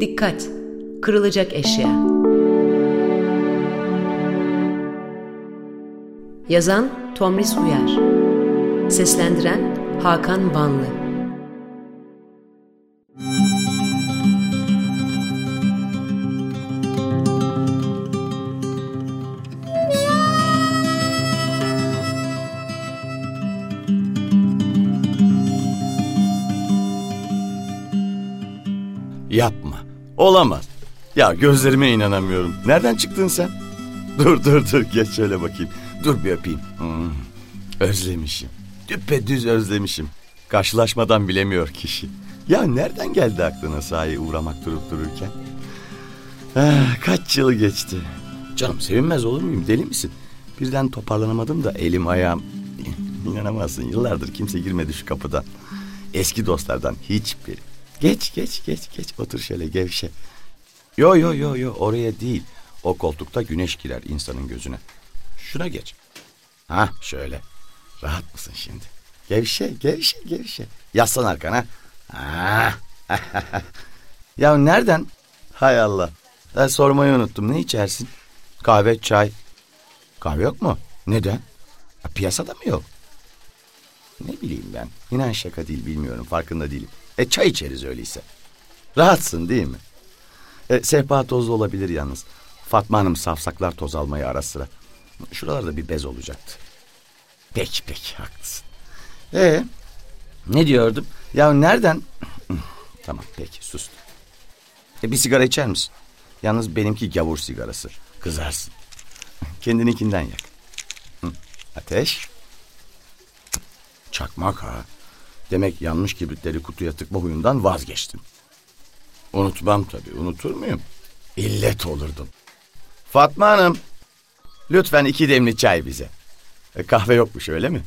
Dikkat! Kırılacak eşya. Yazan Tomris Uyar Seslendiren Hakan Vanlı Yapma. Olamaz. Ya gözlerime inanamıyorum. Nereden çıktın sen? Dur dur dur geç şöyle bakayım. Dur bir öpeyim. Hmm, özlemişim. Düpedüz özlemişim. Karşılaşmadan bilemiyor kişi. Ya nereden geldi aklına sahi uğramak durup dururken? Ah, kaç yıl geçti. Canım sevinmez olur muyum deli misin? Birden toparlanamadım da elim ayağım... İnanamazsın yıllardır kimse girmedi şu kapıdan. Eski dostlardan hiçbiri. Geç geç geç geç otur şöyle gevşe. Yo yo yo yo oraya değil. O koltukta güneş girer insanın gözüne. Şuna geç. Ha şöyle. Rahat mısın şimdi? Gevşe gevşe gevşe. Yaslan arkana. Ha. ya nereden? Hay Allah. Ben sormayı unuttum. Ne içersin? Kahve, çay. Kahve yok mu? Neden? Piyasada mı yok? Ne bileyim ben. İnan şaka değil bilmiyorum. Farkında değilim. E çay içeriz öyleyse. Rahatsın değil mi? E, sehpa tozlu olabilir yalnız. Fatma Hanım safsaklar toz almayı ara sıra. Şuralarda bir bez olacaktı. Peki peki haklısın. E ne diyordum? Ya nereden? tamam peki sustum. E, bir sigara içer misin? Yalnız benimki gavur sigarası. Kızarsın. Kendininkinden yak. Ateş. Çakmak ha. Demek yanmış kibritleri kutuya tıkma huyundan vazgeçtim. Unutmam tabii. Unutur muyum? İllet olurdum. Fatma Hanım. Lütfen iki demli çay bize. E, kahve yokmuş öyle mi?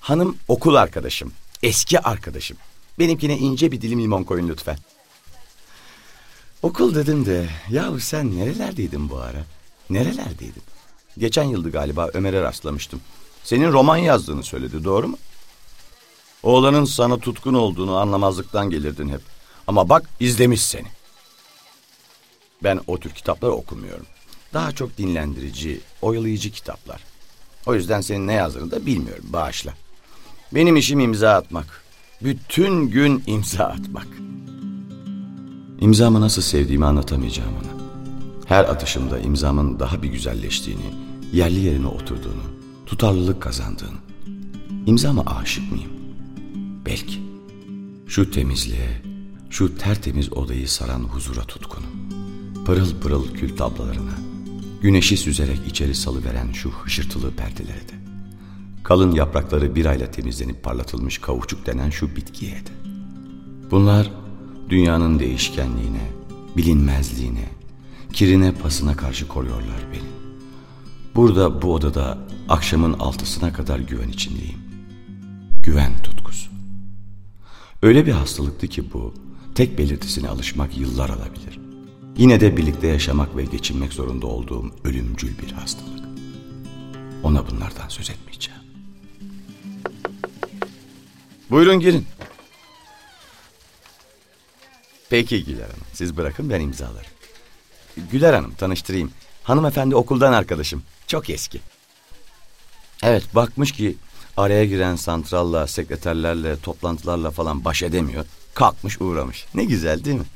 Hanım okul arkadaşım. Eski arkadaşım. Benimkine ince bir dilim limon koyun lütfen. Okul dedim de yahu sen nerelerdeydin bu ara? Nerelerdeydin? Geçen yıldı galiba Ömer'e rastlamıştım. Senin roman yazdığını söyledi doğru mu? Oğlanın sana tutkun olduğunu anlamazlıktan gelirdin hep. Ama bak izlemiş seni. Ben o tür kitapları okumuyorum. Daha çok dinlendirici, oyalayıcı kitaplar. O yüzden senin ne yazdığını da bilmiyorum. Bağışla. Benim işim imza atmak. Bütün gün imza atmak. İmzamı nasıl sevdiğimi anlatamayacağım ona. Her atışımda imzamın daha bir güzelleştiğini, yerli yerine oturduğunu, tutarlılık kazandığını. İmzama aşık mıyım? Belki. Şu temizliğe, şu tertemiz odayı saran huzura tutkunum. Pırıl pırıl kül tablalarına, güneşi süzerek içeri salıveren şu hışırtılı perdelere de. Kalın yaprakları bir ayla temizlenip parlatılmış kavuçuk denen şu bitkiye de. Bunlar dünyanın değişkenliğine, bilinmezliğine, kirine pasına karşı koruyorlar beni. Burada bu odada akşamın altısına kadar güven içindeyim. Güven tutkusu. Öyle bir hastalıktı ki bu, tek belirtisine alışmak yıllar alabilir. Yine de birlikte yaşamak ve geçinmek zorunda olduğum ölümcül bir hastalık. Ona bunlardan söz etmeyeceğim. Buyurun girin. Peki Güler Hanım, siz bırakın ben imzalarım. Güler Hanım, tanıştırayım. Hanımefendi okuldan arkadaşım. Çok eski. Evet, bakmış ki araya giren santralla, sekreterlerle, toplantılarla falan baş edemiyor. Kalkmış uğramış. Ne güzel değil mi?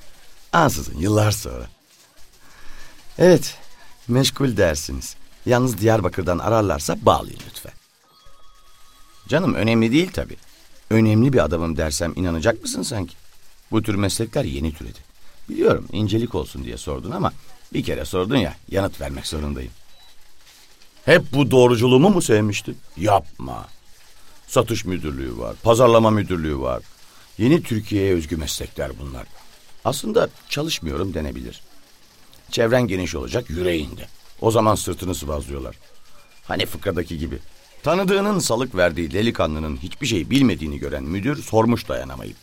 Ansızın yıllar sonra. Evet, meşgul dersiniz. Yalnız Diyarbakır'dan ararlarsa bağlayın lütfen. Canım önemli değil tabii. Önemli bir adamım dersem inanacak mısın sanki? Bu tür meslekler yeni türedi. Biliyorum incelik olsun diye sordun ama bir kere sordun ya yanıt vermek zorundayım. Hep bu doğruculuğumu mu sevmiştin? Yapma. Satış müdürlüğü var, pazarlama müdürlüğü var. Yeni Türkiye'ye özgü meslekler bunlar. Aslında çalışmıyorum denebilir. Çevren geniş olacak yüreğinde. O zaman sırtını sıvazlıyorlar. Hani fıkradaki gibi. Tanıdığının salık verdiği delikanlının hiçbir şey bilmediğini gören müdür sormuş dayanamayıp.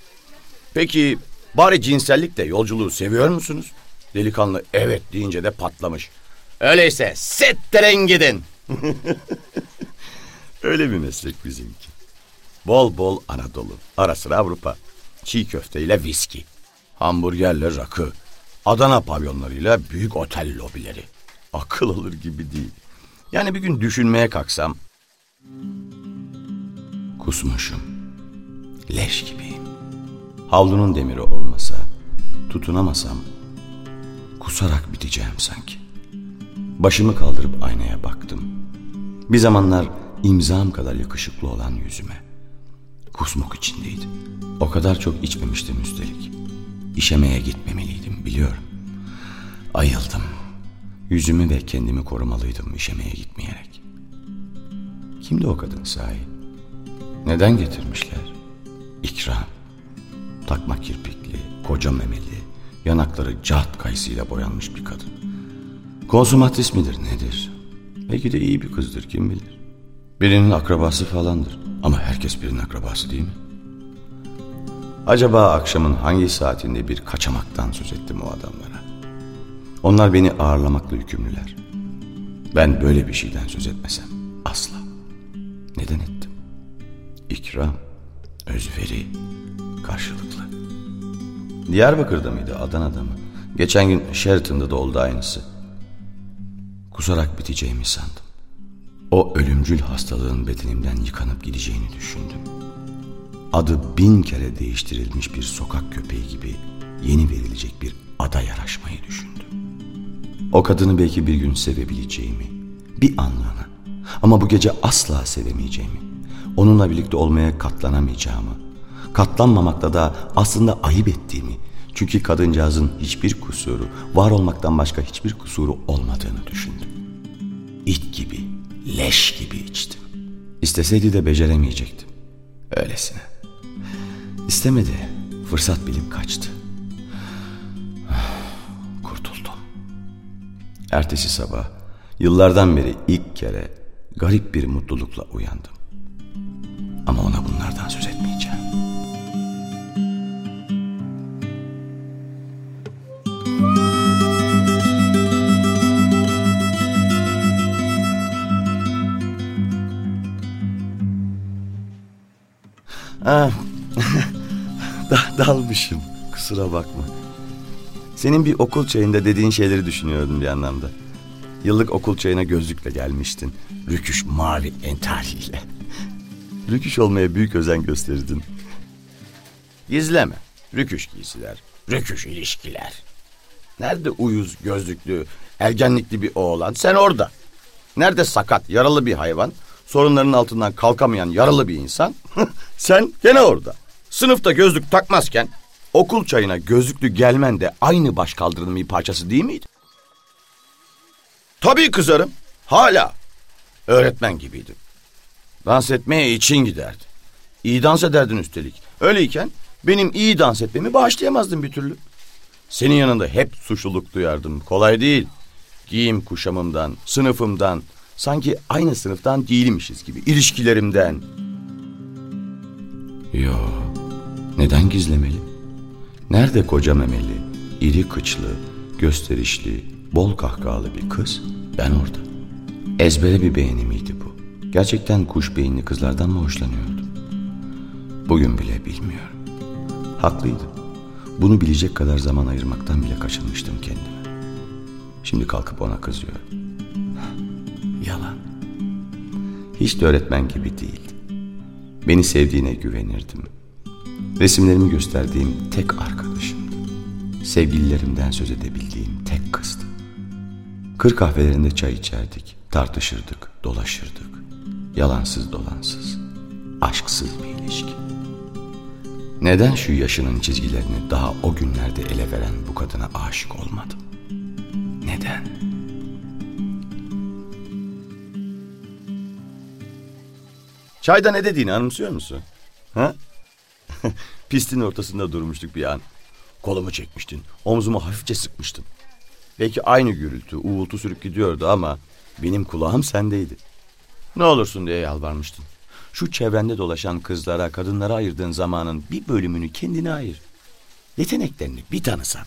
Peki bari cinsellikle yolculuğu seviyor musunuz? Delikanlı evet deyince de patlamış. Öyleyse settiren gidin. Öyle bir meslek bizimki. Bol bol Anadolu, ara sıra Avrupa. Çiğ köfteyle viski. Hamburgerle rakı. Adana pavyonlarıyla büyük otel lobileri. Akıl alır gibi değil. Yani bir gün düşünmeye kalksam... Kusmuşum. Leş gibiyim. Havlunun demiri olmasa, tutunamasam... Kusarak biteceğim sanki. Başımı kaldırıp aynaya baktım. Bir zamanlar imzam kadar yakışıklı olan yüzüme. Kusmuk içindeydi. O kadar çok içmemiştim üstelik. İşemeye gitmemeliydim biliyorum. Ayıldım. Yüzümü ve kendimi korumalıydım işemeye gitmeyerek. Kimdi o kadın sahi? Neden getirmişler? İkram. Takma kirpikli, koca memeli, yanakları cahat kayısıyla boyanmış bir kadın. Konsumatris midir nedir? Belki de iyi bir kızdır kim bilir. Birinin akrabası falandır. Ama herkes birinin akrabası değil mi? Acaba akşamın hangi saatinde bir kaçamaktan söz ettim o adamlara? Onlar beni ağırlamakla yükümlüler. Ben böyle bir şeyden söz etmesem asla. Neden ettim? İkram, özveri, karşılıklı. Diyarbakır'da mıydı, Adana'da mı? Geçen gün Sheraton'da da oldu aynısı. Kusarak biteceğimi sandım. O ölümcül hastalığın bedenimden yıkanıp gideceğini düşündüm. Adı bin kere değiştirilmiş bir sokak köpeği gibi yeni verilecek bir ada yaraşmayı düşündüm. O kadını belki bir gün sevebileceğimi, bir anlığına ama bu gece asla sevemeyeceğimi, onunla birlikte olmaya katlanamayacağımı, katlanmamakta da aslında ayıp ettiğimi, çünkü kadıncağızın hiçbir kusuru, var olmaktan başka hiçbir kusuru olmadığını düşündüm. İt gibi, leş gibi içtim. İsteseydi de beceremeyecektim. Öylesine. İstemedi. Fırsat bilip kaçtı. Kurtuldum. Ertesi sabah yıllardan beri ilk kere garip bir mutlulukla uyandım. Ama ona bunlardan söz Ah, da, dalmışım. Kusura bakma. Senin bir okul çayında dediğin şeyleri düşünüyordum bir anlamda. Yıllık okul çayına gözlükle gelmiştin. Rüküş mavi entariyle. Rüküş olmaya büyük özen gösterdin. Gizleme. Rüküş giysiler. Rüküş ilişkiler. Nerede uyuz gözlüklü, ergenlikli bir oğlan? Sen orada. Nerede sakat, yaralı bir hayvan? Sorunların altından kalkamayan yaralı bir insan? Sen gene orada. Sınıfta gözlük takmazken okul çayına gözlüklü gelmen de aynı baş kaldırının bir parçası değil miydi? Tabii kızarım. Hala. Öğretmen gibiydim. Dans etmeye için giderdi. İyi dans ederdin üstelik. Öyleyken benim iyi dans etmemi bağışlayamazdın bir türlü. Senin yanında hep suçluluk duyardım. Kolay değil. Giyim kuşamımdan, sınıfımdan, sanki aynı sınıftan değilmişiz gibi, ilişkilerimden. Yo, neden gizlemeli? Nerede koca memeli, iri kıçlı, gösterişli, bol kahkahalı bir kız? Ben orada. Ezbere bir beğeni miydi bu? Gerçekten kuş beyinli kızlardan mı hoşlanıyordum? Bugün bile bilmiyorum. Haklıydım. Bunu bilecek kadar zaman ayırmaktan bile kaçınmıştım kendime. Şimdi kalkıp ona kızıyorum. Hiç de öğretmen gibi değildi. Beni sevdiğine güvenirdim. Resimlerimi gösterdiğim tek arkadaşımdı. Sevgililerimden söz edebildiğim tek kızdı. Kır kahvelerinde çay içerdik, tartışırdık, dolaşırdık. Yalansız dolansız, aşksız bir ilişki. Neden şu yaşının çizgilerini daha o günlerde ele veren bu kadına aşık olmadım? Neden? Çayda ne dediğini anımsıyor musun? Ha? Pistin ortasında durmuştuk bir an. Kolumu çekmiştin, omzumu hafifçe sıkmıştın. Belki aynı gürültü, uğultu sürüp gidiyordu ama benim kulağım sendeydi. Ne olursun diye yalvarmıştın. Şu çevrende dolaşan kızlara, kadınlara ayırdığın zamanın bir bölümünü kendine ayır. Yeteneklerini bir tanısan.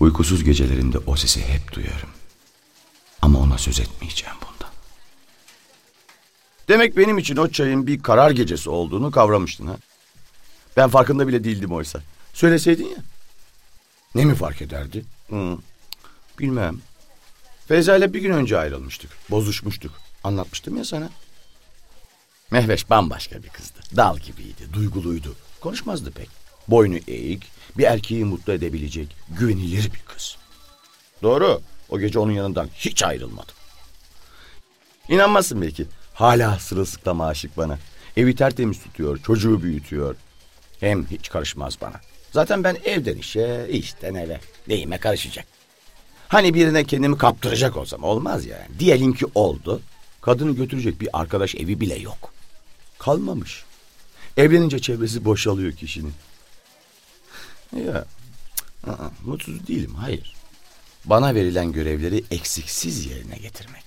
Uykusuz gecelerinde o sesi hep duyarım. Ama ona söz etmeyeceğim bundan. Demek benim için o çayın bir karar gecesi olduğunu kavramıştın ha? Ben farkında bile değildim oysa. Söyleseydin ya. Ne mi fark ederdi? Hı, bilmem. Feyza ile bir gün önce ayrılmıştık. Bozuşmuştuk. Anlatmıştım ya sana. Mehveş bambaşka bir kızdı. Dal gibiydi, duyguluydu. Konuşmazdı pek. Boynu eğik, bir erkeği mutlu edebilecek, güvenilir bir kız. Doğru, o gece onun yanından hiç ayrılmadım. İnanmazsın belki. Hala sırılsıklam aşık bana. Evi tertemiz tutuyor, çocuğu büyütüyor. Hem hiç karışmaz bana. Zaten ben evden işe, işten eve. Neyime karışacak? Hani birine kendimi kaptıracak olsam olmaz ya. Yani. Diyelim ki oldu. Kadını götürecek bir arkadaş evi bile yok. Kalmamış. Evlenince çevresi boşalıyor kişinin. Ya, ı-ı, mutsuz değilim, hayır. Bana verilen görevleri eksiksiz yerine getirmek.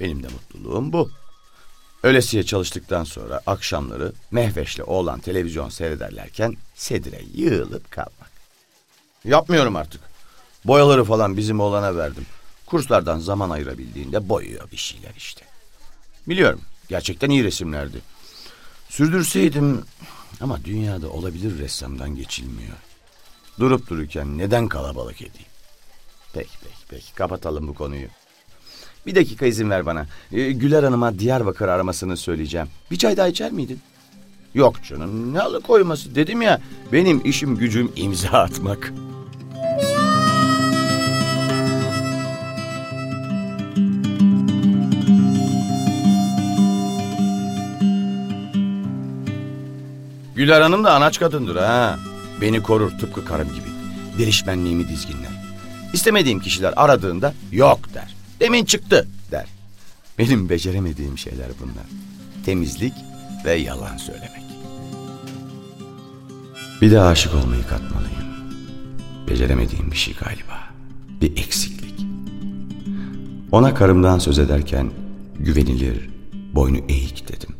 Benim de mutluluğum bu. Öylesiye çalıştıktan sonra akşamları Mehveş'le oğlan televizyon seyrederlerken sedire yığılıp kalmak. Yapmıyorum artık. Boyaları falan bizim oğlana verdim. Kurslardan zaman ayırabildiğinde boyuyor bir şeyler işte. Biliyorum gerçekten iyi resimlerdi. Sürdürseydim ama dünyada olabilir ressamdan geçilmiyor. Durup dururken neden kalabalık edeyim? Peki peki peki kapatalım bu konuyu. Bir dakika izin ver bana. Ee, Güler Hanım'a Diyarbakır aramasını söyleyeceğim. Bir çay daha içer miydin? Yok canım ne alıkoyması dedim ya. Benim işim gücüm imza atmak. Güler Hanım da anaç kadındır ha. Beni korur tıpkı karım gibi. Delişmenliğimi dizginler. İstemediğim kişiler aradığında yok der. Demin çıktı der. Benim beceremediğim şeyler bunlar. Temizlik ve yalan söylemek. Bir de aşık olmayı katmalıyım. Beceremediğim bir şey galiba. Bir eksiklik. Ona karımdan söz ederken güvenilir, boynu eğik dedim.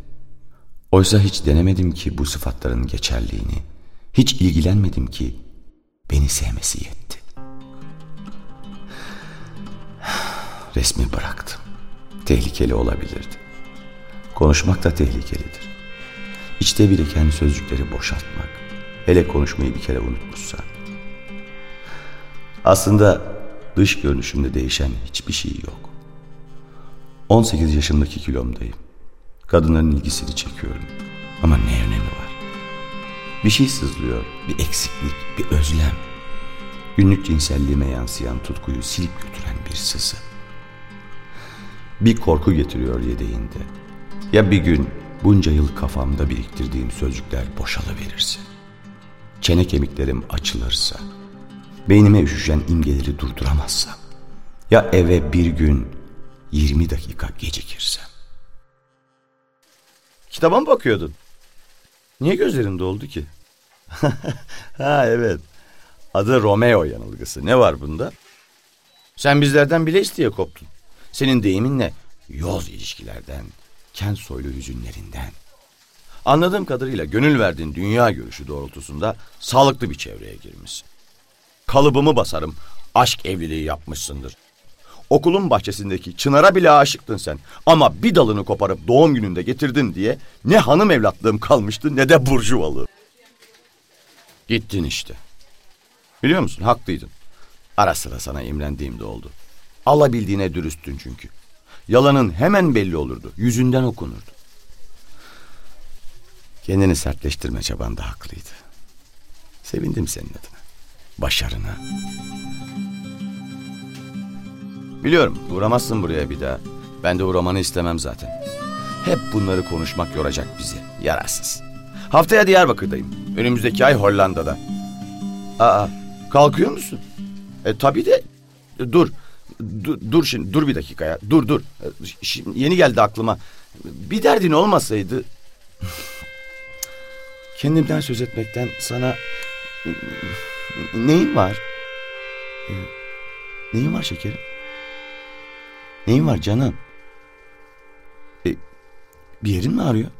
Oysa hiç denemedim ki bu sıfatların geçerliğini. Hiç ilgilenmedim ki beni sevmesi yetti. Resmi bıraktım. Tehlikeli olabilirdi. Konuşmak da tehlikelidir. İçte biriken sözcükleri boşaltmak. Hele konuşmayı bir kere unutmuşsa. Aslında dış görünüşümde değişen hiçbir şey yok. 18 yaşındaki kilomdayım. Kadınların ilgisini çekiyorum. Ama ne önemi var? Bir şey sızlıyor, bir eksiklik, bir özlem. Günlük cinselliğime yansıyan tutkuyu silip götüren bir sızı. Bir korku getiriyor yedeğinde. Ya bir gün bunca yıl kafamda biriktirdiğim sözcükler boşalıverirse. Çene kemiklerim açılırsa. Beynime üşüşen imgeleri durduramazsam. Ya eve bir gün 20 dakika gecikirsem. Kitaba mı bakıyordun? Niye gözlerin doldu ki? ha evet. Adı Romeo yanılgısı. Ne var bunda? Sen bizlerden bile isteye koptun. Senin deyiminle yoz ilişkilerden, kent soylu hüzünlerinden. Anladığım kadarıyla gönül verdiğin dünya görüşü doğrultusunda sağlıklı bir çevreye girmişsin. Kalıbımı basarım, aşk evliliği yapmışsındır. Okulun bahçesindeki çınara bile aşıktın sen. Ama bir dalını koparıp doğum gününde getirdin diye ne hanım evlatlığım kalmıştı ne de burjuvalı. Gittin işte. Biliyor musun haklıydın. Ara sıra sana imrendiğim de oldu. Alabildiğine dürüsttün çünkü. Yalanın hemen belli olurdu. Yüzünden okunurdu. Kendini sertleştirme çaban da haklıydı. Sevindim senin adına. Başarına. Biliyorum uğramazsın buraya bir daha. Ben de uğramanı istemem zaten. Hep bunları konuşmak yoracak bizi. Yararsız. Haftaya Diyarbakır'dayım. Önümüzdeki ay Hollanda'da. Aa, kalkıyor musun? E tabii de dur. Dur, şimdi dur bir dakika ya. Dur dur. Şimdi yeni geldi aklıma. Bir derdin olmasaydı kendimden söz etmekten sana neyin var? Neyin var şekerim? Neyin var canım? E, bir yerin mi ağrıyor?